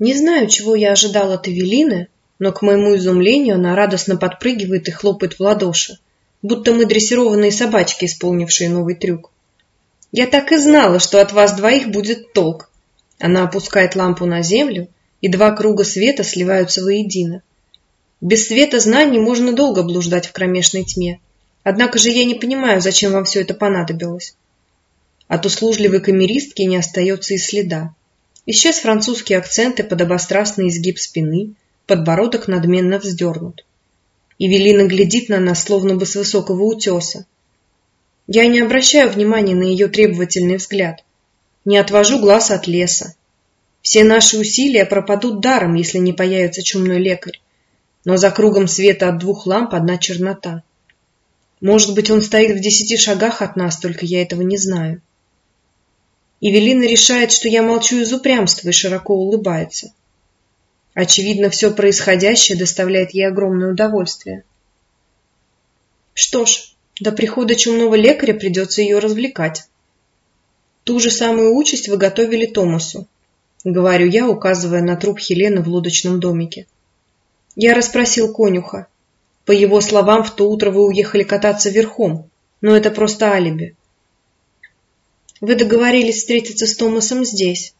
Не знаю, чего я ожидал от Эвелины, но, к моему изумлению, она радостно подпрыгивает и хлопает в ладоши, будто мы дрессированные собачки, исполнившие новый трюк. «Я так и знала, что от вас двоих будет толк!» Она опускает лампу на землю, и два круга света сливаются воедино. Без света знаний можно долго блуждать в кромешной тьме. Однако же я не понимаю, зачем вам все это понадобилось. От услужливой камеристки не остается и следа. Исчез французский акцент и подобострастный изгиб спины, подбородок надменно вздернут. Евелина глядит на нас, словно бы с высокого утеса. Я не обращаю внимания на ее требовательный взгляд. Не отвожу глаз от леса. Все наши усилия пропадут даром, если не появится чумной лекарь. Но за кругом света от двух ламп одна чернота. Может быть, он стоит в десяти шагах от нас, только я этого не знаю. Евелина решает, что я молчу из упрямства и широко улыбается. Очевидно, все происходящее доставляет ей огромное удовольствие. Что ж, до прихода чумного лекаря придется ее развлекать. Ту же самую участь вы готовили Томасу, говорю я, указывая на труп Хелены в лодочном домике. Я расспросил конюха. По его словам, в то утро вы уехали кататься верхом, но это просто алиби. Вы договорились встретиться с Томасом здесь.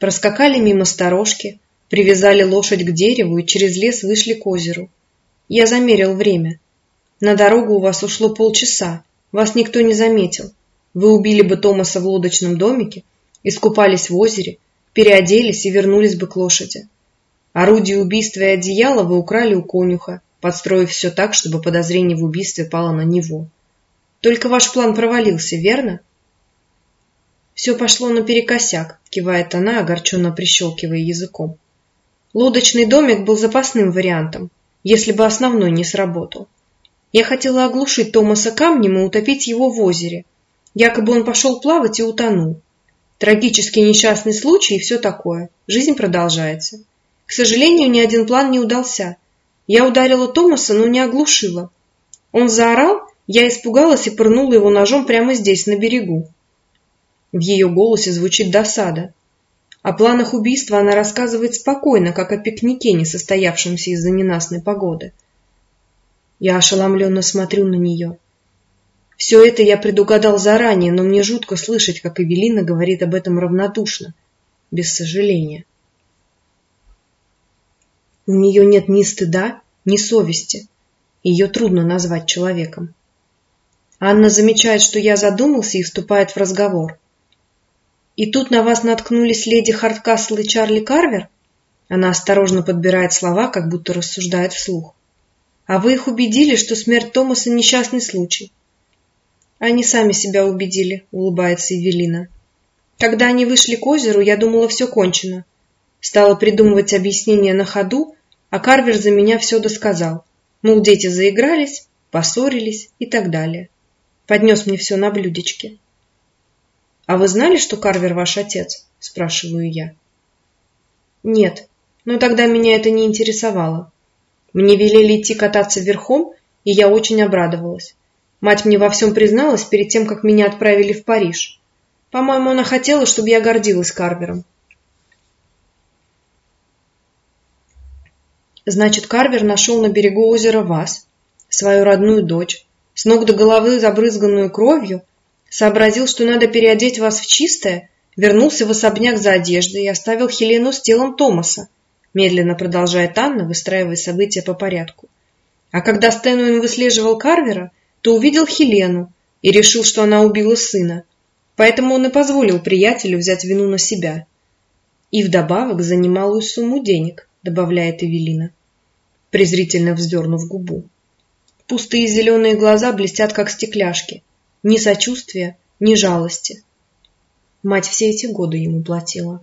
Проскакали мимо сторожки, привязали лошадь к дереву и через лес вышли к озеру. Я замерил время. На дорогу у вас ушло полчаса, вас никто не заметил. Вы убили бы Томаса в лодочном домике, искупались в озере, переоделись и вернулись бы к лошади. Орудие убийства и одеяло вы украли у конюха, подстроив все так, чтобы подозрение в убийстве пало на него. Только ваш план провалился, верно? Все пошло наперекосяк, кивает она, огорченно прищелкивая языком. Лодочный домик был запасным вариантом, если бы основной не сработал. Я хотела оглушить Томаса камнем и утопить его в озере. Якобы он пошел плавать и утонул. Трагический несчастный случай и все такое. Жизнь продолжается. К сожалению, ни один план не удался. Я ударила Томаса, но не оглушила. Он заорал, я испугалась и пырнула его ножом прямо здесь, на берегу. В ее голосе звучит досада. О планах убийства она рассказывает спокойно, как о пикнике, не состоявшемся из-за ненастной погоды. Я ошеломленно смотрю на нее. Все это я предугадал заранее, но мне жутко слышать, как Эвелина говорит об этом равнодушно, без сожаления. У нее нет ни стыда, ни совести. Ее трудно назвать человеком. Анна замечает, что я задумался и вступает в разговор. И тут на вас наткнулись леди Харткасл и Чарли Карвер? Она осторожно подбирает слова, как будто рассуждает вслух. А вы их убедили, что смерть Томаса несчастный случай? Они сами себя убедили, улыбается Евелина. Когда они вышли к озеру, я думала, все кончено. Стала придумывать объяснения на ходу, а Карвер за меня все досказал. Мол, дети заигрались, поссорились и так далее. Поднес мне все на блюдечке. «А вы знали, что Карвер ваш отец?» – спрашиваю я. «Нет, но тогда меня это не интересовало. Мне велели идти кататься верхом, и я очень обрадовалась. Мать мне во всем призналась перед тем, как меня отправили в Париж. По-моему, она хотела, чтобы я гордилась Карвером. Значит, Карвер нашел на берегу озера вас, свою родную дочь, с ног до головы забрызганную кровью, Сообразил, что надо переодеть вас в чистое, вернулся в особняк за одеждой и оставил Хелену с телом Томаса, медленно продолжает Анна, выстраивая события по порядку. А когда Стэнуин выслеживал Карвера, то увидел Хелену и решил, что она убила сына. Поэтому он и позволил приятелю взять вину на себя. И вдобавок за немалую сумму денег, добавляет Эвелина, презрительно вздернув губу. Пустые зеленые глаза блестят, как стекляшки. Ни сочувствия, ни жалости. Мать все эти годы ему платила.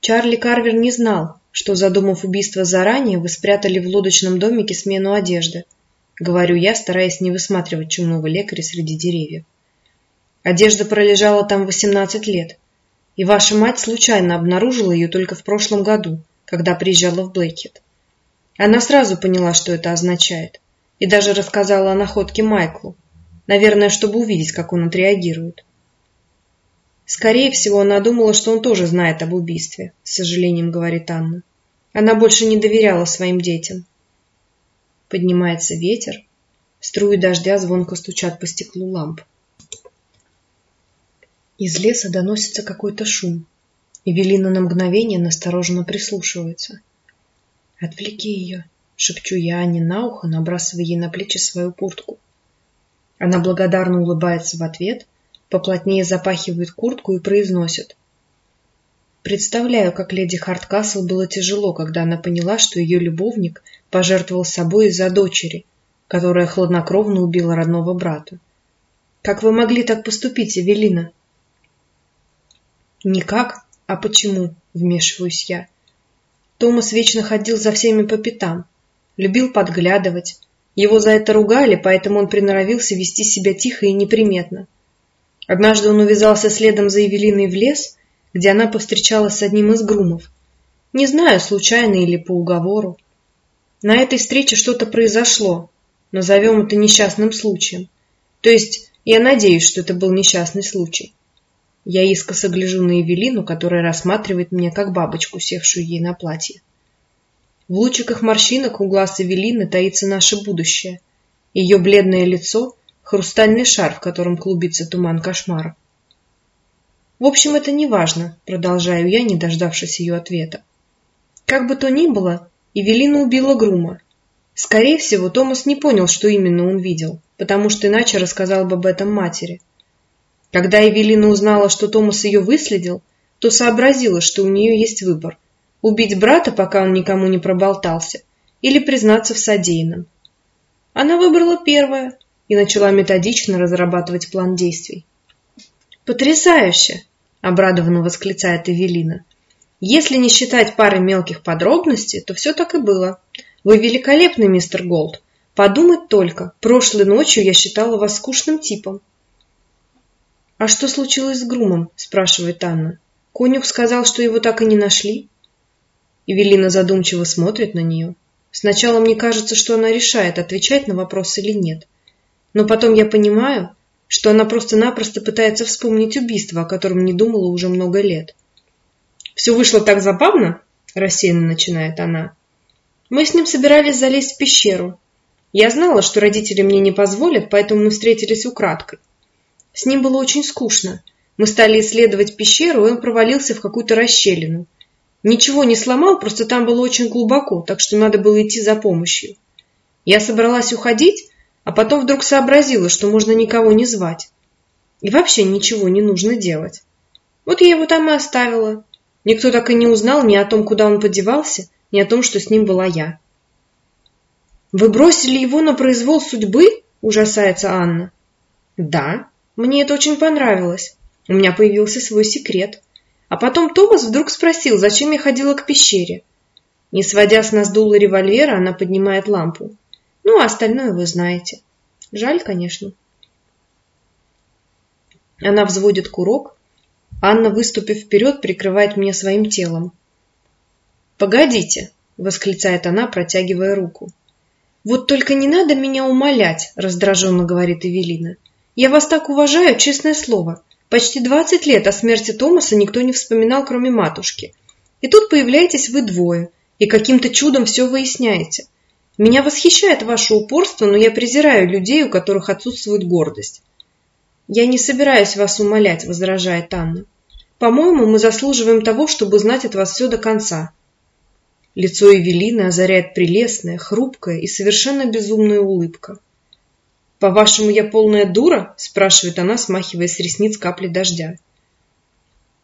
Чарли Карвер не знал, что, задумав убийство заранее, вы спрятали в лодочном домике смену одежды. Говорю я, стараясь не высматривать чумного лекаря среди деревьев. Одежда пролежала там 18 лет, и ваша мать случайно обнаружила ее только в прошлом году, когда приезжала в Блэкет. Она сразу поняла, что это означает и даже рассказала о находке Майклу, наверное, чтобы увидеть, как он отреагирует. Скорее всего, она думала, что он тоже знает об убийстве, с сожалением говорит Анна. Она больше не доверяла своим детям. Поднимается ветер, струи дождя звонко стучат по стеклу ламп. Из леса доносится какой-то шум. Эвелина на мгновение настороженно прислушивается. «Отвлеки ее», — шепчу я Анне на ухо, набрасывая ей на плечи свою куртку. Она благодарно улыбается в ответ, поплотнее запахивает куртку и произносит. Представляю, как леди Харткасл было тяжело, когда она поняла, что ее любовник пожертвовал собой из-за дочери, которая хладнокровно убила родного брата. Как вы могли так поступить, Эвелина? Никак. А почему? Вмешиваюсь я. Томас вечно ходил за всеми по пятам, любил подглядывать. Его за это ругали, поэтому он приноровился вести себя тихо и неприметно. Однажды он увязался следом за Евелиной в лес, где она повстречалась с одним из грумов. Не знаю, случайно или по уговору. На этой встрече что-то произошло, назовем это несчастным случаем. То есть я надеюсь, что это был несчастный случай. Я искоса гляжу на Евелину, которая рассматривает меня как бабочку, севшую ей на платье. В лучиках морщинок у глаз Эвелины таится наше будущее. Ее бледное лицо — хрустальный шар, в котором клубится туман кошмара. В общем, это не важно, продолжаю я, не дождавшись ее ответа. Как бы то ни было, Эвелина убила Грума. Скорее всего, Томас не понял, что именно он видел, потому что иначе рассказал бы об этом матери. Когда Эвелина узнала, что Томас ее выследил, то сообразила, что у нее есть выбор – убить брата, пока он никому не проболтался, или признаться в содеянном. Она выбрала первое и начала методично разрабатывать план действий. «Потрясающе!» обрадованно восклицает Эвелина. Если не считать пары мелких подробностей, то все так и было. Вы великолепный, мистер Голд. Подумать только, прошлой ночью я считала вас скучным типом. А что случилось с Грумом? спрашивает Анна. Конюх сказал, что его так и не нашли. Эвелина задумчиво смотрит на нее. Сначала мне кажется, что она решает, отвечать на вопрос или нет. Но потом я понимаю, что она просто-напросто пытается вспомнить убийство, о котором не думала уже много лет. «Все вышло так забавно», – рассеянно начинает она. «Мы с ним собирались залезть в пещеру. Я знала, что родители мне не позволят, поэтому мы встретились украдкой. С ним было очень скучно. Мы стали исследовать пещеру, и он провалился в какую-то расщелину. Ничего не сломал, просто там было очень глубоко, так что надо было идти за помощью. Я собралась уходить, а потом вдруг сообразила, что можно никого не звать. И вообще ничего не нужно делать. Вот я его там и оставила. Никто так и не узнал ни о том, куда он подевался, ни о том, что с ним была я. «Вы бросили его на произвол судьбы?» – ужасается Анна. «Да, мне это очень понравилось. У меня появился свой секрет. А потом Томас вдруг спросил, зачем я ходила к пещере. Не сводя с нас дула револьвера, она поднимает лампу. Ну, а остальное вы знаете. Жаль, конечно. Она взводит курок. Анна, выступив вперед, прикрывает меня своим телом. «Погодите!» — восклицает она, протягивая руку. «Вот только не надо меня умолять!» — раздраженно говорит Эвелина. «Я вас так уважаю, честное слово. Почти двадцать лет о смерти Томаса никто не вспоминал, кроме матушки. И тут появляетесь вы двое, и каким-то чудом все выясняете. Меня восхищает ваше упорство, но я презираю людей, у которых отсутствует гордость. Я не собираюсь вас умолять, возражает Анна. По-моему, мы заслуживаем того, чтобы знать от вас все до конца. Лицо Эвелины озаряет прелестная, хрупкая и совершенно безумная улыбка. «По-вашему, я полная дура?» – спрашивает она, смахивая с ресниц капли дождя.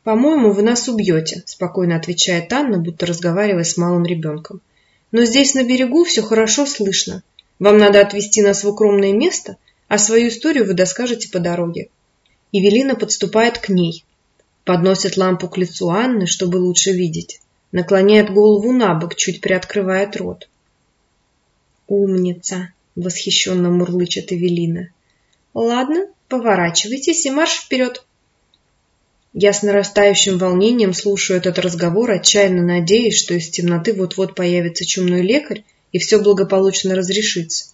«По-моему, вы нас убьете», – спокойно отвечает Анна, будто разговаривая с малым ребенком. Но здесь на берегу все хорошо слышно. Вам надо отвезти нас в укромное место, а свою историю вы доскажете по дороге. Евелина подступает к ней, подносит лампу к лицу Анны, чтобы лучше видеть, наклоняет голову на бок, чуть приоткрывает рот. «Умница!» — восхищенно мурлычет Эвелина. «Ладно, поворачивайтесь и марш вперед!» Я с нарастающим волнением слушаю этот разговор, отчаянно надеясь, что из темноты вот-вот появится чумной лекарь и все благополучно разрешится.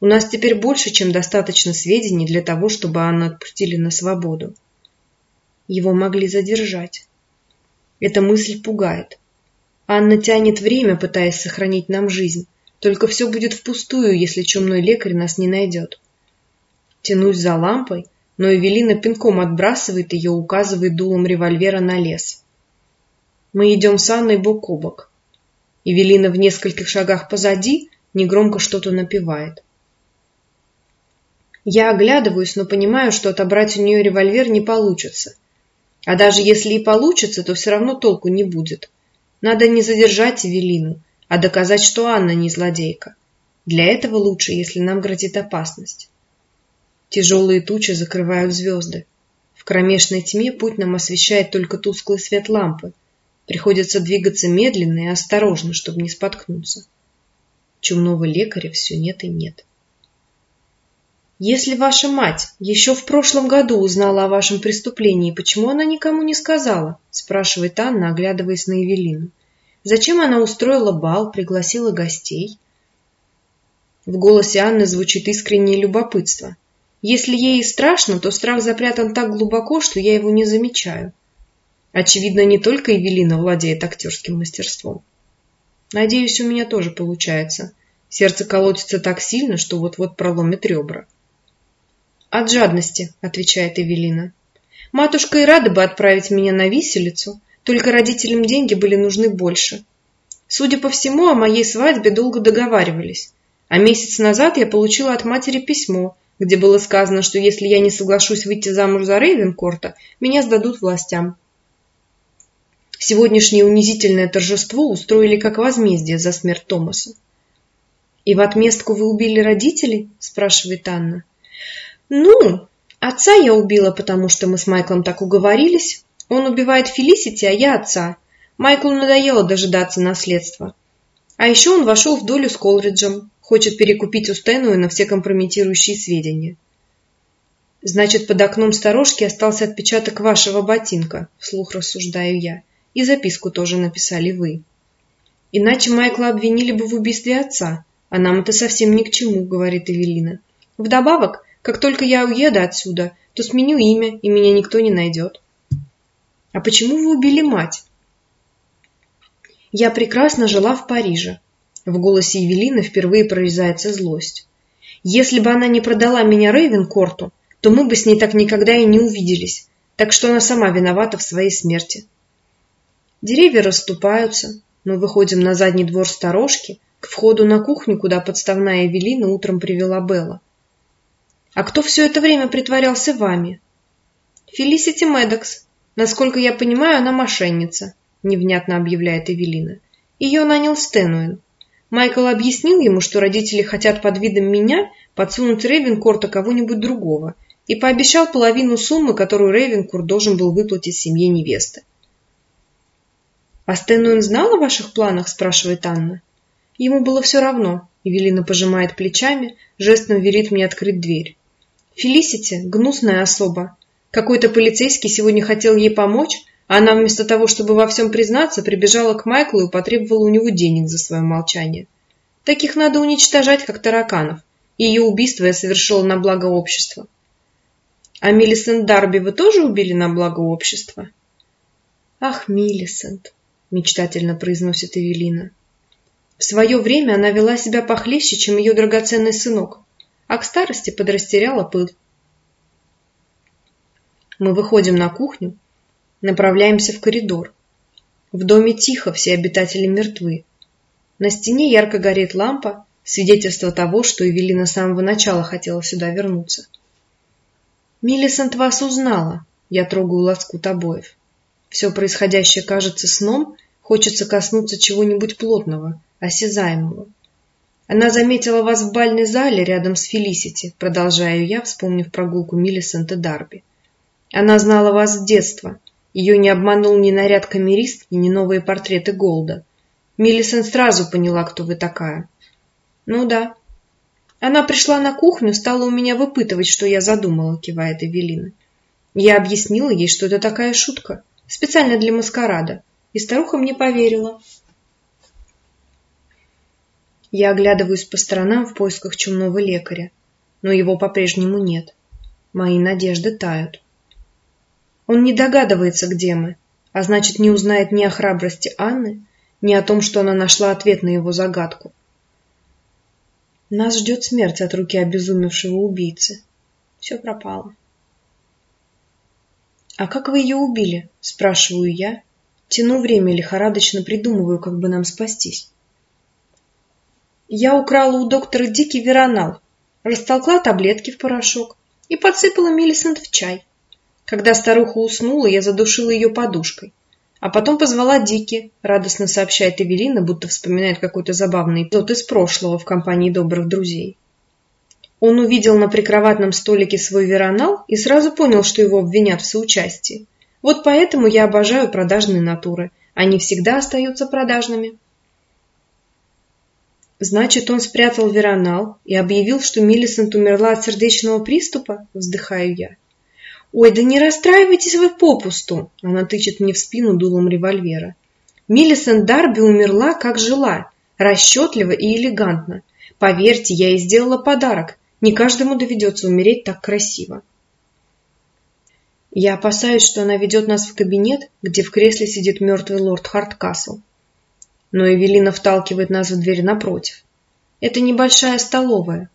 У нас теперь больше, чем достаточно сведений для того, чтобы Анну отпустили на свободу. Его могли задержать. Эта мысль пугает. Анна тянет время, пытаясь сохранить нам жизнь. Только все будет впустую, если чумной лекарь нас не найдет. Тянусь за лампой, но Эвелина пинком отбрасывает ее, указывает дулом револьвера на лес. Мы идем с Анной бок о бок. Эвелина в нескольких шагах позади негромко что-то напевает. Я оглядываюсь, но понимаю, что отобрать у нее револьвер не получится. А даже если и получится, то все равно толку не будет. Надо не задержать Эвелину, а доказать, что Анна не злодейка. Для этого лучше, если нам грозит опасность. Тяжелые тучи закрывают звезды. В кромешной тьме путь нам освещает только тусклый свет лампы. Приходится двигаться медленно и осторожно, чтобы не споткнуться. Чумного лекаря все нет и нет. Если ваша мать еще в прошлом году узнала о вашем преступлении, почему она никому не сказала? спрашивает Анна, оглядываясь на Евелину. Зачем она устроила бал, пригласила гостей? В голосе Анны звучит искреннее любопытство. Если ей страшно, то страх запрятан так глубоко, что я его не замечаю. Очевидно, не только Евелина владеет актерским мастерством. Надеюсь, у меня тоже получается. Сердце колотится так сильно, что вот-вот проломит ребра. «От жадности», — отвечает Эвелина. «Матушка и рада бы отправить меня на виселицу, только родителям деньги были нужны больше. Судя по всему, о моей свадьбе долго договаривались, а месяц назад я получила от матери письмо, где было сказано, что если я не соглашусь выйти замуж за Рейвенкорта, меня сдадут властям. Сегодняшнее унизительное торжество устроили как возмездие за смерть Томаса. «И в отместку вы убили родителей?» – спрашивает Анна. Ну, отца я убила, потому что мы с Майклом так уговорились. Он убивает Фелисити, а я отца. Майклу надоело дожидаться наследства. А еще он вошел в долю с Колриджем, хочет перекупить у Стэнуэна все компрометирующие сведения. Значит, под окном сторожки остался отпечаток вашего ботинка, вслух рассуждаю я. И записку тоже написали вы. Иначе Майкла обвинили бы в убийстве отца, а нам это совсем ни к чему, говорит Эвелина. Вдобавок, как только я уеду отсюда, то сменю имя, и меня никто не найдет. А почему вы убили мать? Я прекрасно жила в Париже. В голосе Евелины впервые прорезается злость. Если бы она не продала меня Рейвенкорту, то мы бы с ней так никогда и не увиделись, так что она сама виновата в своей смерти. Деревья расступаются, мы выходим на задний двор сторожки, к входу на кухню, куда подставная Эвелина утром привела Белла. А кто все это время притворялся вами? Фелисити Медокс. Насколько я понимаю, она мошенница, невнятно объявляет Эвелина. Ее нанял Стэнуэн. Майкл объяснил ему, что родители хотят под видом меня подсунуть Рейвенкорта кого-нибудь другого, и пообещал половину суммы, которую Рейвенкорт должен был выплатить семье невесты. «А Стэнуэн знал о ваших планах?» – спрашивает Анна. Ему было все равно. Эвелина пожимает плечами, жестом велит мне открыть дверь. Фелисити – гнусная особа. Какой-то полицейский сегодня хотел ей помочь, а она вместо того, чтобы во всем признаться, прибежала к Майклу и потребовала у него денег за свое молчание. Таких надо уничтожать, как тараканов. Ее убийство я совершила на благо общества. А Миллисент Дарби вы тоже убили на благо общества? Ах, Миллисент, мечтательно произносит Эвелина. В свое время она вела себя похлеще, чем ее драгоценный сынок а к старости подрастеряла пыл. Мы выходим на кухню, направляемся в коридор. В доме тихо, все обитатели мертвы. На стене ярко горит лампа, свидетельство того, что Эвелина с самого начала хотела сюда вернуться. Миллисент вас узнала. Я трогаю лоскут обоев. Все происходящее кажется сном, хочется коснуться чего-нибудь плотного, осязаемого. Она заметила вас в бальной зале рядом с Фелисити, продолжаю я, вспомнив прогулку Миллисент и Дарби. Она знала вас с детства. Ее не обманул ни наряд камеристки, ни новые портреты Голда. Миллисент сразу поняла, кто вы такая. Ну да. Она пришла на кухню, стала у меня выпытывать, что я задумала, кивает Эвелина. Я объяснила ей, что это такая шутка, специально для маскарада, и старуха мне поверила. Я оглядываюсь по сторонам в поисках чумного лекаря, но его по-прежнему нет. Мои надежды тают. Он не догадывается, где мы, а значит, не узнает ни о храбрости Анны, ни о том, что она нашла ответ на его загадку. Нас ждет смерть от руки обезумевшего убийцы. Все пропало. «А как вы ее убили?» – спрашиваю я. Тяну время, лихорадочно придумываю, как бы нам спастись. Я украла у доктора Дики веронал, растолкла таблетки в порошок и подсыпала Миллисент в чай. Когда старуха уснула, я задушила ее подушкой. А потом позвала Дики, радостно сообщает Эвелина, будто вспоминает какой-то забавный эпизод из прошлого в компании добрых друзей. Он увидел на прикроватном столике свой веронал и сразу понял, что его обвинят в соучастии. Вот поэтому я обожаю продажные натуры. Они всегда остаются продажными. Значит, он спрятал веронал и объявил, что Миллисент умерла от сердечного приступа? Вздыхаю я. Ой, да не расстраивайтесь вы попусту. Она тычет мне в спину дулом револьвера. Миллисент Дарби умерла, как жила, расчетливо и элегантно. Поверьте, я ей сделала подарок. Не каждому доведется умереть так красиво. Я опасаюсь, что она ведет нас в кабинет, где в кресле сидит мертвый лорд Харткасл но Эвелина вталкивает нас в дверь напротив. Это небольшая столовая.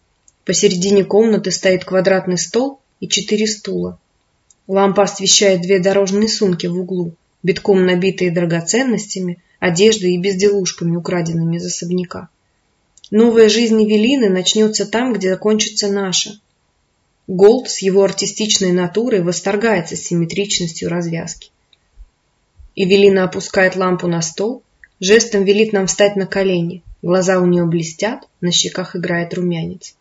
Посередине комнаты стоит квадратный стол и четыре стула. Лампа освещает две дорожные сумки в углу, битком набитые драгоценностями, одеждой и безделушками, украденными из особняка. Новая жизнь Эвелины начнется там, где закончится наша. Голд с его артистичной натурой восторгается симметричностью развязки. Эвелина опускает лампу на стол Жестом велит нам встать на колени. Глаза у нее блестят, на щеках играет румянец.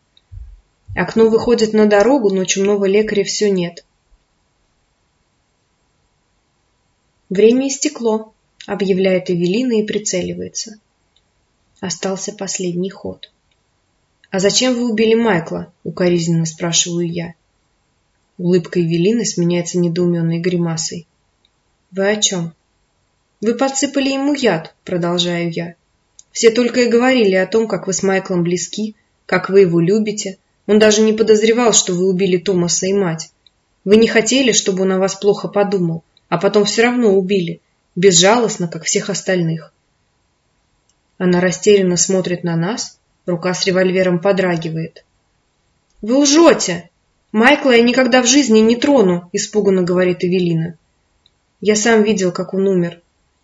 Окно выходит на дорогу, но чумного лекаря все нет. «Время истекло», — объявляет Эвелина и прицеливается. Остался последний ход. «А зачем вы убили Майкла?» — укоризненно спрашиваю я. Улыбка Эвелины сменяется недоуменной гримасой. «Вы о чем?» Вы подсыпали ему яд, продолжаю я. Все только и говорили о том, как вы с Майклом близки, как вы его любите. Он даже не подозревал, что вы убили Томаса и мать. Вы не хотели, чтобы он о вас плохо подумал, а потом все равно убили, безжалостно, как всех остальных. Она растерянно смотрит на нас, рука с револьвером подрагивает. «Вы лжете! Майкла я никогда в жизни не трону!» – испуганно говорит Эвелина. «Я сам видел, как он умер.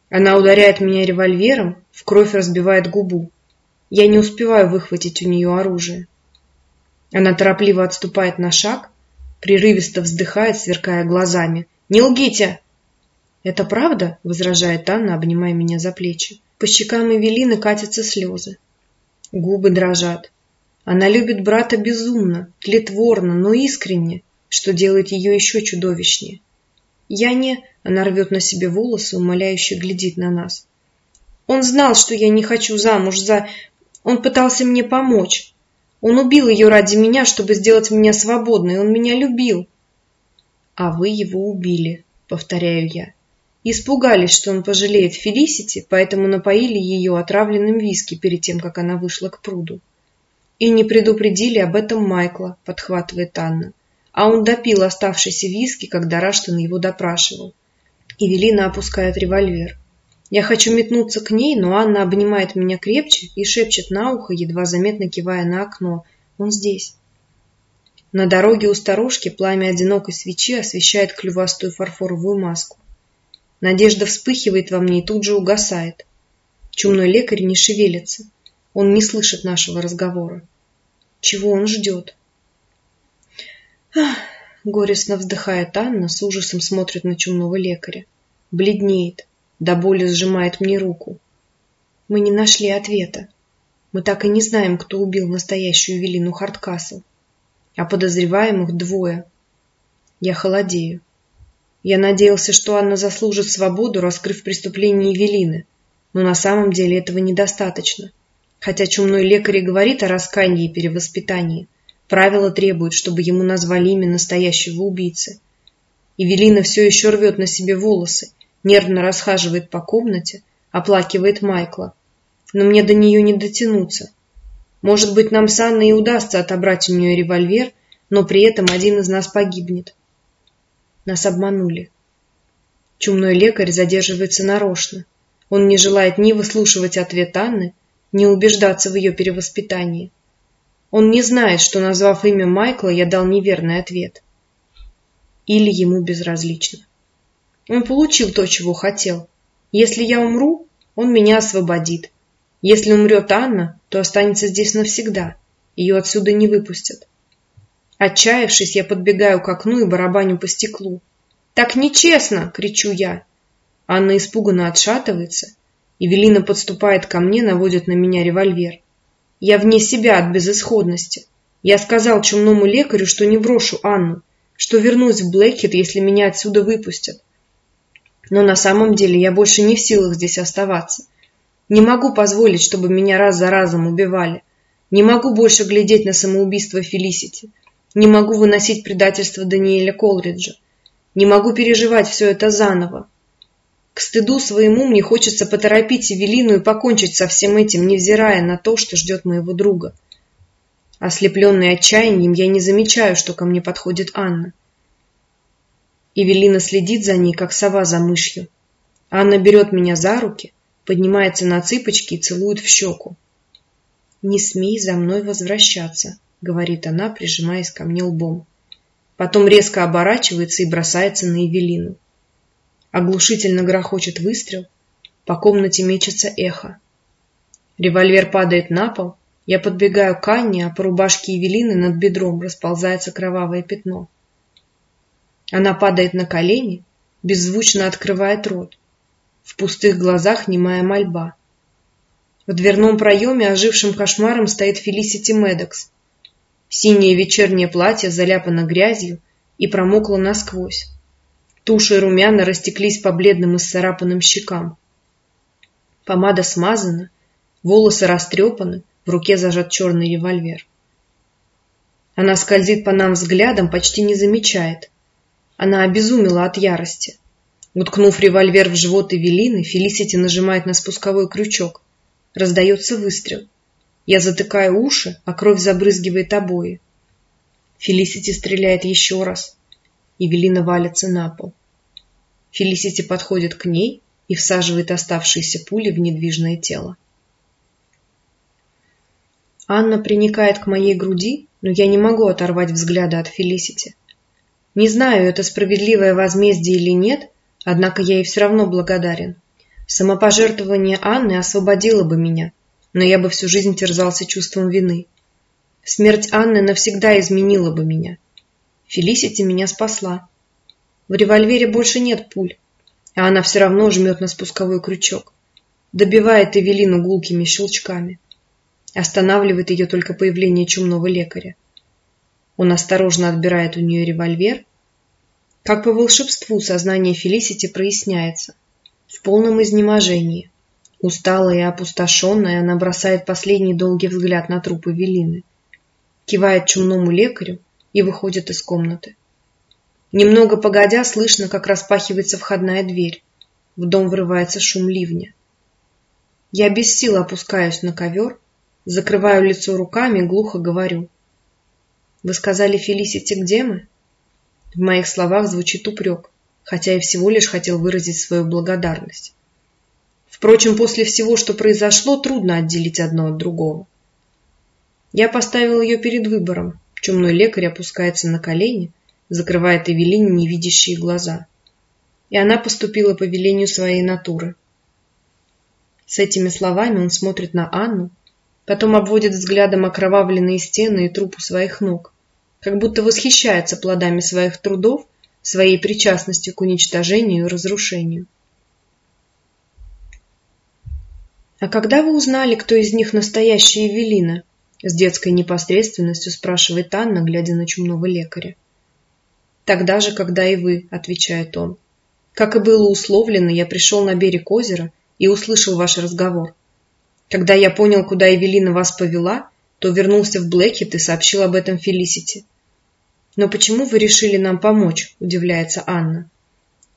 Она ударяет меня револьвером, в кровь разбивает губу. Я не успеваю выхватить у нее оружие. Она торопливо отступает на шаг, прерывисто вздыхает, сверкая глазами. «Не лгите!» «Это правда?» — возражает Анна, обнимая меня за плечи. По щекам Эвелины катятся слезы. Губы дрожат. Она любит брата безумно, тлетворно, но искренне, что делает ее еще чудовищнее. Я не... Она рвет на себе волосы, умоляюще глядит на нас. Он знал, что я не хочу замуж за... Он пытался мне помочь. Он убил ее ради меня, чтобы сделать меня свободной. Он меня любил. А вы его убили, повторяю я. Испугались, что он пожалеет Фелисити, поэтому напоили ее отравленным виски перед тем, как она вышла к пруду. И не предупредили об этом Майкла, подхватывает Анна а он допил оставшийся виски, когда Раштон его допрашивал. Эвелина опускает револьвер. Я хочу метнуться к ней, но Анна обнимает меня крепче и шепчет на ухо, едва заметно кивая на окно. Он здесь. На дороге у сторожки пламя одинокой свечи освещает клювастую фарфоровую маску. Надежда вспыхивает во мне и тут же угасает. Чумной лекарь не шевелится. Он не слышит нашего разговора. Чего он ждет? Ах, горестно вздыхает Анна, с ужасом смотрит на чумного лекаря. Бледнеет, до боли сжимает мне руку. Мы не нашли ответа. Мы так и не знаем, кто убил настоящую Велину Хардкасл. А подозреваемых двое. Я холодею. Я надеялся, что Анна заслужит свободу, раскрыв преступление Евелины, но на самом деле этого недостаточно. Хотя чумной лекарь и говорит о раскаянии и перевоспитании, Правила требуют, чтобы ему назвали имя настоящего убийцы. Евелина все еще рвет на себе волосы, нервно расхаживает по комнате, оплакивает Майкла. Но мне до нее не дотянуться. Может быть, нам с Анной и удастся отобрать у нее револьвер, но при этом один из нас погибнет. Нас обманули. Чумной лекарь задерживается нарочно. Он не желает ни выслушивать ответ Анны, ни убеждаться в ее перевоспитании. Он не знает, что, назвав имя Майкла, я дал неверный ответ. Или ему безразлично. Он получил то, чего хотел. Если я умру, он меня освободит. Если умрет Анна, то останется здесь навсегда. Ее отсюда не выпустят. Отчаявшись, я подбегаю к окну и барабаню по стеклу. «Так нечестно!» — кричу я. Анна испуганно отшатывается. Евелина подступает ко мне, наводит на меня револьвер. Я вне себя от безысходности. Я сказал чумному лекарю, что не брошу Анну, что вернусь в Блэкхед, если меня отсюда выпустят. Но на самом деле я больше не в силах здесь оставаться. Не могу позволить, чтобы меня раз за разом убивали. Не могу больше глядеть на самоубийство Фелисити. Не могу выносить предательство Даниэля Колриджа. Не могу переживать все это заново. К стыду своему мне хочется поторопить Эвелину и покончить со всем этим, невзирая на то, что ждет моего друга. Ослепленный отчаянием, я не замечаю, что ко мне подходит Анна. Эвелина следит за ней, как сова за мышью. Анна берет меня за руки, поднимается на цыпочки и целует в щеку. «Не смей за мной возвращаться», — говорит она, прижимаясь ко мне лбом. Потом резко оборачивается и бросается на Эвелину. Оглушительно грохочет выстрел, по комнате мечется эхо. Револьвер падает на пол, я подбегаю к Анне, а по рубашке Евелины над бедром расползается кровавое пятно. Она падает на колени, беззвучно открывает рот. В пустых глазах немая мольба. В дверном проеме ожившим кошмаром стоит Фелисити Медекс, Синее вечернее платье заляпано грязью и промокло насквозь. Туши румяна растеклись по бледным и сцарапанным щекам. Помада смазана, волосы растрепаны, в руке зажат черный револьвер. Она скользит по нам взглядом, почти не замечает. Она обезумела от ярости. Уткнув револьвер в живот Эвелины, Фелисити нажимает на спусковой крючок. Раздается выстрел. Я затыкаю уши, а кровь забрызгивает обои. Фелисити стреляет еще раз. Евелина валится на пол. Фелисити подходит к ней и всаживает оставшиеся пули в недвижное тело. Анна приникает к моей груди, но я не могу оторвать взгляда от Фелисити. Не знаю, это справедливое возмездие или нет, однако я ей все равно благодарен. Самопожертвование Анны освободило бы меня – но я бы всю жизнь терзался чувством вины. Смерть Анны навсегда изменила бы меня. Фелисити меня спасла. В револьвере больше нет пуль, а она все равно жмет на спусковой крючок. Добивает Эвелину гулкими щелчками. Останавливает ее только появление чумного лекаря. Он осторожно отбирает у нее револьвер. Как по волшебству сознание Фелисити проясняется. В полном изнеможении. Усталая и опустошенная, она бросает последний долгий взгляд на труп Эвелины, кивает чумному лекарю и выходит из комнаты. Немного погодя, слышно, как распахивается входная дверь. В дом врывается шум ливня. Я без сил опускаюсь на ковер, закрываю лицо руками и глухо говорю. «Вы сказали Фелисити, где мы?» В моих словах звучит упрек, хотя я всего лишь хотел выразить свою благодарность. Впрочем, после всего, что произошло, трудно отделить одно от другого. Я поставил ее перед выбором. Чумной лекарь опускается на колени, закрывает Эвелине невидящие глаза. И она поступила по велению своей натуры. С этими словами он смотрит на Анну, потом обводит взглядом окровавленные стены и трупу своих ног, как будто восхищается плодами своих трудов, своей причастностью к уничтожению и разрушению. «А когда вы узнали, кто из них настоящая Эвелина?» С детской непосредственностью спрашивает Анна, глядя на чумного лекаря. «Тогда же, когда и вы», — отвечает он. «Как и было условлено, я пришел на берег озера и услышал ваш разговор. Когда я понял, куда Эвелина вас повела, то вернулся в Блэкет и сообщил об этом Фелисити. «Но почему вы решили нам помочь?» – удивляется Анна.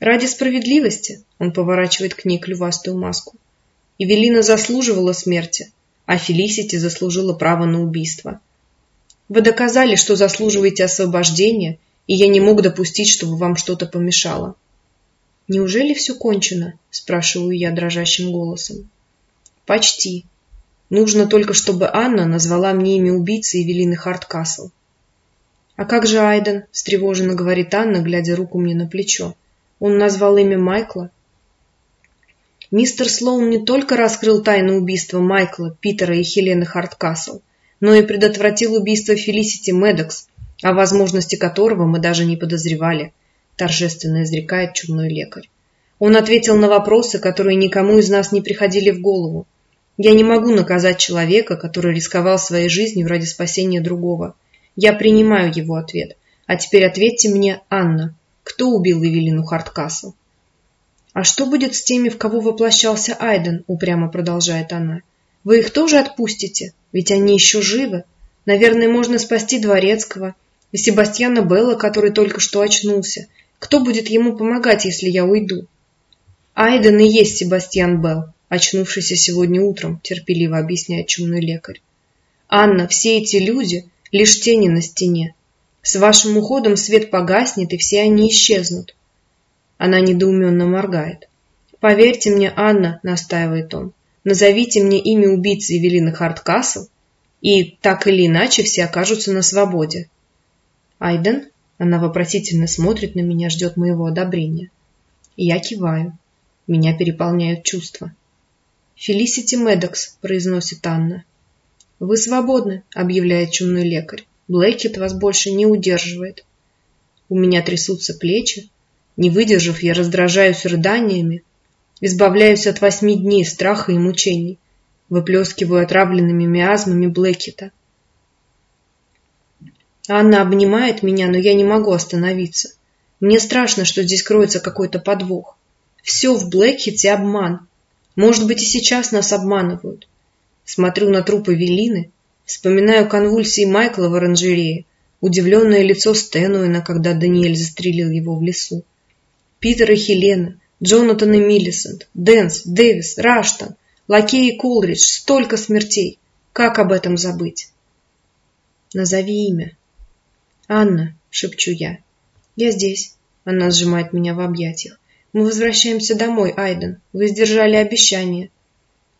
«Ради справедливости», – он поворачивает к ней клювастую маску. Эвелина заслуживала смерти, а Фелисити заслужила право на убийство. Вы доказали, что заслуживаете освобождения, и я не мог допустить, чтобы вам что-то помешало. Неужели все кончено? Спрашиваю я дрожащим голосом. Почти. Нужно только, чтобы Анна назвала мне имя убийцы Евелины Харткасл. А как же Айден? встревоженно говорит Анна, глядя руку мне на плечо. Он назвал имя Майкла. Мистер Слоун не только раскрыл тайну убийства Майкла, Питера и Хелены Харткасл, но и предотвратил убийство Фелисити Медокс, о возможности которого мы даже не подозревали – торжественно изрекает чумной лекарь. Он ответил на вопросы, которые никому из нас не приходили в голову. Я не могу наказать человека, который рисковал своей жизнью ради спасения другого. Я принимаю его ответ. А теперь ответьте мне, Анна, кто убил Эвелину Харткасл? А что будет с теми, в кого воплощался Айден, упрямо продолжает она. Вы их тоже отпустите? Ведь они еще живы. Наверное, можно спасти Дворецкого и Себастьяна Белла, который только что очнулся, кто будет ему помогать, если я уйду? Айден и есть Себастьян Белл, очнувшийся сегодня утром, терпеливо объясняет чумной лекарь. Анна, все эти люди — лишь тени на стене. С вашим уходом свет погаснет, и все они исчезнут. Она недоуменно моргает. «Поверьте мне, Анна», — настаивает он, — «назовите мне имя убийцы Евелины Харткасл, и так или иначе все окажутся на свободе». «Айден?» Она вопросительно смотрит на меня, ждет моего одобрения. я киваю. Меня переполняют чувства. «Фелисити Медокс», — произносит Анна. «Вы свободны», — объявляет чумной лекарь. «Блэкет вас больше не удерживает». У меня трясутся плечи. Не выдержав, я раздражаюсь рыданиями, избавляюсь от восьми дней страха и мучений, выплескиваю отравленными миазмами Блэкета. Анна обнимает меня, но я не могу остановиться. Мне страшно, что здесь кроется какой-то подвох. Все в Блэкхите обман. Может быть, и сейчас нас обманывают. Смотрю на трупы Велины, вспоминаю конвульсии Майкла в оранжерее, удивленное лицо Стэнуэна, когда Даниэль застрелил его в лесу. Питер и Хелена, Джонатан и Миллисент, Дэнс, Дэвис, Раштон, Лакей и Колридж, столько смертей. Как об этом забыть? Назови имя. «Анна!» — шепчу я. «Я здесь!» — она сжимает меня в объятиях. «Мы возвращаемся домой, Айден. Вы сдержали обещание».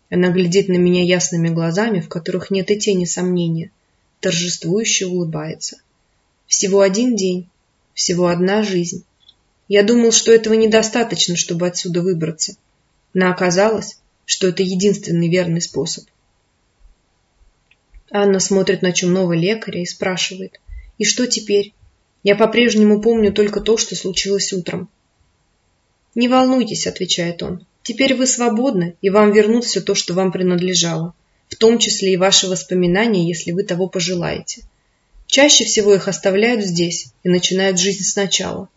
Она глядит на меня ясными глазами, в которых нет и тени сомнения. Торжествующе улыбается. Всего один день, всего одна жизнь. Я думал, что этого недостаточно, чтобы отсюда выбраться. Но оказалось, что это единственный верный способ. Анна смотрит на чумного лекаря и спрашивает. И что теперь? Я по-прежнему помню только то, что случилось утром. «Не волнуйтесь», — отвечает он. «Теперь вы свободны, и вам вернут все то, что вам принадлежало, в том числе и ваши воспоминания, если вы того пожелаете. Чаще всего их оставляют здесь и начинают жизнь сначала.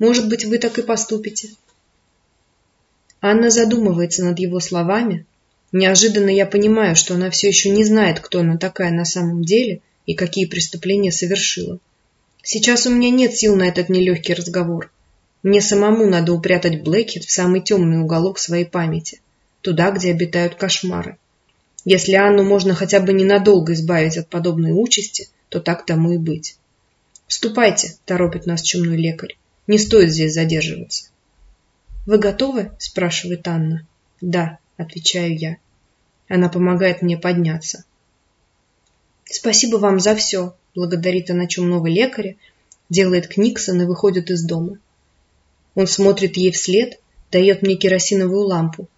Может быть, вы так и поступите?» Анна задумывается над его словами. Неожиданно я понимаю, что она все еще не знает, кто она такая на самом деле, и какие преступления совершила. Сейчас у меня нет сил на этот нелегкий разговор. Мне самому надо упрятать Блэкхед в самый темный уголок своей памяти, туда, где обитают кошмары. Если Анну можно хотя бы ненадолго избавить от подобной участи, то так тому и быть. «Ступайте», — торопит нас чумной лекарь. «Не стоит здесь задерживаться». «Вы готовы?» — спрашивает Анна. «Да», — отвечаю я. Она помогает мне подняться. «Спасибо вам за все», — благодарит она чумного лекаря, делает книксон и выходит из дома. Он смотрит ей вслед, дает мне керосиновую лампу.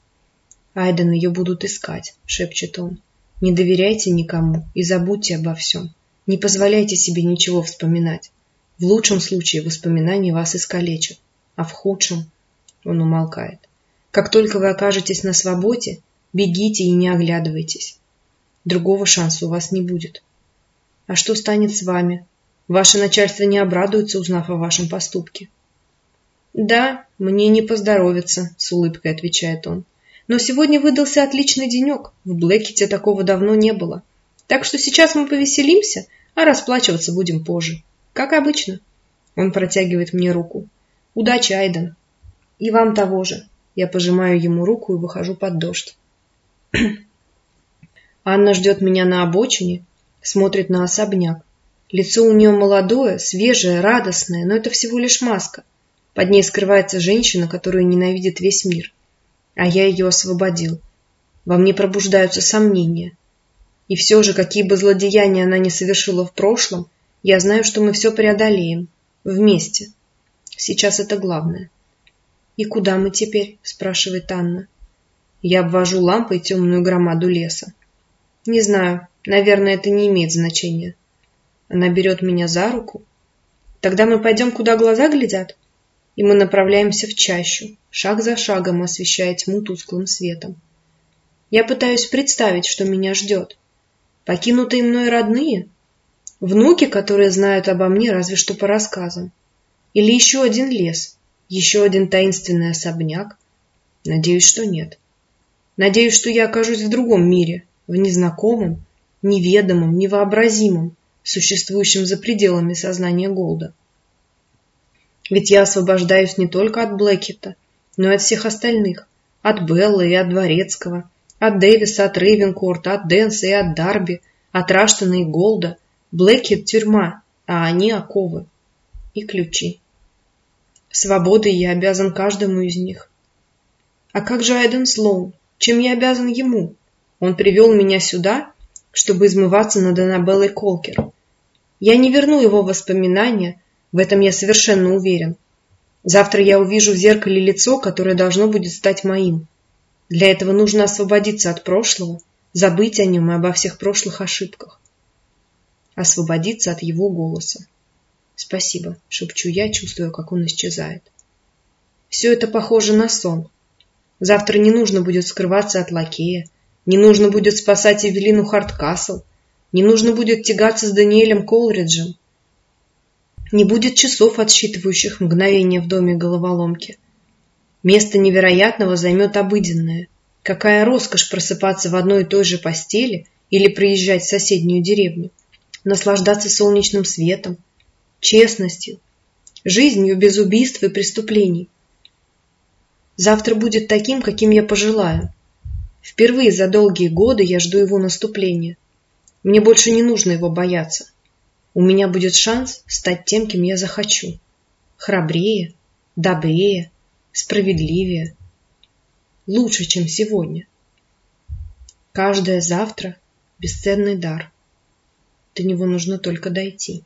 «Айден, ее будут искать», — шепчет он. «Не доверяйте никому и забудьте обо всем. Не позволяйте себе ничего вспоминать. В лучшем случае воспоминания вас искалечат, а в худшем...» Он умолкает. «Как только вы окажетесь на свободе, бегите и не оглядывайтесь. Другого шанса у вас не будет. А что станет с вами? Ваше начальство не обрадуется, узнав о вашем поступке. Да, мне не поздоровится, с улыбкой отвечает он. Но сегодня выдался отличный денек. В Блэкете такого давно не было. Так что сейчас мы повеселимся, а расплачиваться будем позже. Как обычно. Он протягивает мне руку. Удачи, Айден. И вам того же. Я пожимаю ему руку и выхожу под дождь. Анна ждет меня на обочине, смотрит на особняк. Лицо у нее молодое, свежее, радостное, но это всего лишь маска. Под ней скрывается женщина, которую ненавидит весь мир. А я ее освободил. Во мне пробуждаются сомнения. И все же, какие бы злодеяния она не совершила в прошлом, я знаю, что мы все преодолеем. Вместе. Сейчас это главное. «И куда мы теперь?» – спрашивает Анна. Я обвожу лампой темную громаду леса. Не знаю, наверное, это не имеет значения. Она берет меня за руку. Тогда мы пойдем, куда глаза глядят? И мы направляемся в чащу, шаг за шагом освещая тьму тусклым светом. Я пытаюсь представить, что меня ждет. Покинутые мной родные? Внуки, которые знают обо мне разве что по рассказам? Или еще один лес? Еще один таинственный особняк? Надеюсь, что нет. Надеюсь, что я окажусь в другом мире, в незнакомом, неведомом, невообразимом, существующем за пределами сознания Голда. Ведь я освобождаюсь не только от Блэкета, но и от всех остальных, от Беллы и от Дворецкого, от Дэвиса, от Рейвенкорта, от Дэнса и от Дарби, от Раштона и Голда. Блэкет – тюрьма, а они – оковы. И ключи. Свободой я обязан каждому из них. А как же Айден Слоун? Чем я обязан ему? Он привел меня сюда, чтобы измываться над Аннабеллой Колкер. Я не верну его воспоминания, в этом я совершенно уверен. Завтра я увижу в зеркале лицо, которое должно будет стать моим. Для этого нужно освободиться от прошлого, забыть о нем и обо всех прошлых ошибках. Освободиться от его голоса. «Спасибо», — шепчу я, чувствуя, как он исчезает. Все это похоже на сон. Завтра не нужно будет скрываться от лакея, не нужно будет спасать Эвелину Харткасл, не нужно будет тягаться с Даниэлем Колриджем, не будет часов, отсчитывающих мгновения в доме головоломки. Место невероятного займет обыденное. Какая роскошь просыпаться в одной и той же постели или приезжать в соседнюю деревню, наслаждаться солнечным светом, честностью, жизнью без убийств и преступлений. Завтра будет таким, каким я пожелаю. Впервые за долгие годы я жду его наступления. Мне больше не нужно его бояться. У меня будет шанс стать тем, кем я захочу. Храбрее, добрее, справедливее. Лучше, чем сегодня. Каждое завтра – бесценный дар. До него нужно только дойти.